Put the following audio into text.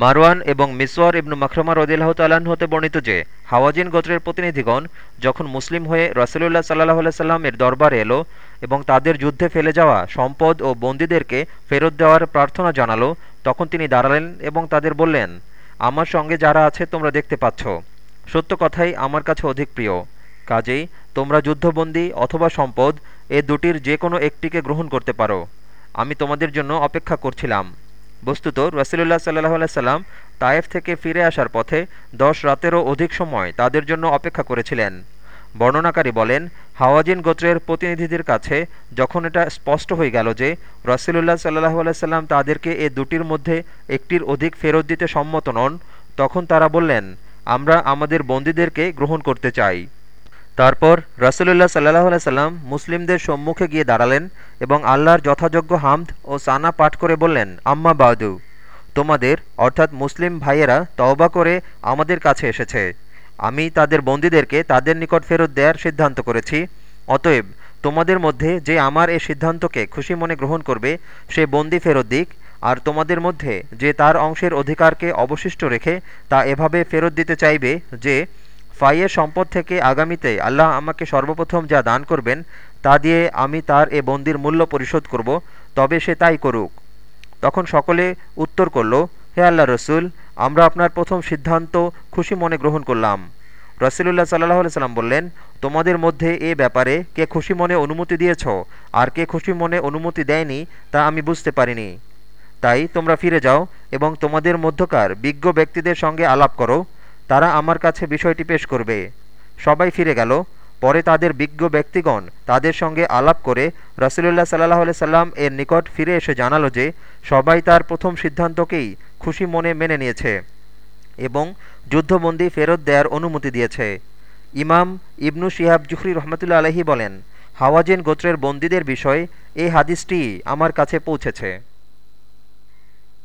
মারওয়ান এবং মিসওয়ার ইবনু মখরমা রদিল্লাহ তাল্লাহ্ন হতে বর্ণিত যে, হাওয়াজিন গোত্রের প্রতিনিধিগণ যখন মুসলিম হয়ে রসুলুল্লাহ সাল্লাহ সাল্লামের দরবারে এলো এবং তাদের যুদ্ধে ফেলে যাওয়া সম্পদ ও বন্দীদেরকে ফেরত দেওয়ার প্রার্থনা জানালো, তখন তিনি দাঁড়ালেন এবং তাদের বললেন, আমার সঙ্গে যারা আছে তোমরা দেখতে পাচ্ছ। সত্য কথাই আমার কাছে অধিক প্রিয়। কাজেই তোমরা যুদ্ধবন্দী অথবা সম্পদ, এ দুটির যে কোনো একটিকে গ্রহণ করতে পারো। আমি তোমাদের জন্য অপেক্ষা করছিলাম। বস্তুত রসিলুল্লাহ সাল্লাহ সাল্লাম তায়েফ থেকে ফিরে আসার পথে দশ রাতেরও অধিক সময় তাদের জন্য অপেক্ষা করেছিলেন। বর্ণনাকারী বলেন, হাওয়াজিন গোত্রের প্রতিনিধিদের কাছে যখন এটা স্পষ্ট হয়ে গেল যে রসিলুল্লাহ সাল্লাহ আলাইসাল্লাম তাদেরকে এ দুটির মধ্যে একটির অধিক ফেরত দিতে সম্মত নন, তখন তারা বললেন, আমরা আমাদের বন্দীদেরকে গ্রহণ করতে চাই। তারপর রসুলুল্লাহ সাল্লাহ সাল্লাম মুসলিমদের সম্মুখে গিয়ে দাঁড়ালেন এবং আল্লাহর যথাযোগ্য হামদ ও সানা পাঠ করে বললেন, আম্মা বাদু, তোমাদের, অর্থাৎ মুসলিম ভাইয়েরা, তওবা করে আমাদের কাছে এসেছে। আমি তাদের বন্দীদেরকে তাদের নিকট ফেরত দেওয়ার সিদ্ধান্ত করেছি। অতএব তোমাদের মধ্যে যে আমার এই সিদ্ধান্তকে খুশি মনে গ্রহণ করবে, সে বন্দি ফেরত দিক, আর তোমাদের মধ্যে যে তার অংশের অধিকারকে অবশিষ্ট রেখে তা এভাবে ফেরত দিতে চাইবে যে ফাইয়ের সম্পদ থেকে আগামীতে আল্লাহ আমাকে সর্বপ্রথম যা দান করবেন, তা দিয়ে আমি তার এ বন্দির মূল্য পরিশোধ করব, তবে সে তাই করুক। তখন সকলে উত্তর করল, হে আল্লাহ রসুল, আমরা আপনার প্রথম সিদ্ধান্ত খুশি মনে গ্রহণ করলাম। রসুলুল্লাহ সাল্লাহ সাল্লাম বললেন, তোমাদের মধ্যে এ ব্যাপারে কে খুশি মনে অনুমতি দিয়েছ, আর কে খুশি মনে অনুমতি দেয়নি, তা আমি বুঝতে পারিনি। তাই তোমরা ফিরে যাও এবং তোমাদের মধ্যকার বিজ্ঞ ব্যক্তিদের সঙ্গে আলাপ করো তারা আমার কাছে বিষয়টি পেশ করবে। সবাই ফিরে গেল। পরে তাদের বিজ্ঞ ব্যক্তিগণ তাদের সঙ্গে আলাপ করে রসুলুল্লাহ সাল্লাহ সাল্লাম এর নিকট ফিরে এসে জানালো যে, সবাই তার প্রথম সিদ্ধান্তকেই খুশি মনে মেনে নিয়েছে এবং যুদ্ধবন্দী ফেরত দেওয়ার অনুমতি দিয়েছে। ইমাম ইবনু শিহাব জুহরি রহমতুল্লা আলহি বলেন, হাওয়াজেন গোত্রের বন্দীদের বিষয়ে এই হাদিসটি আমার কাছে পৌঁছেছে।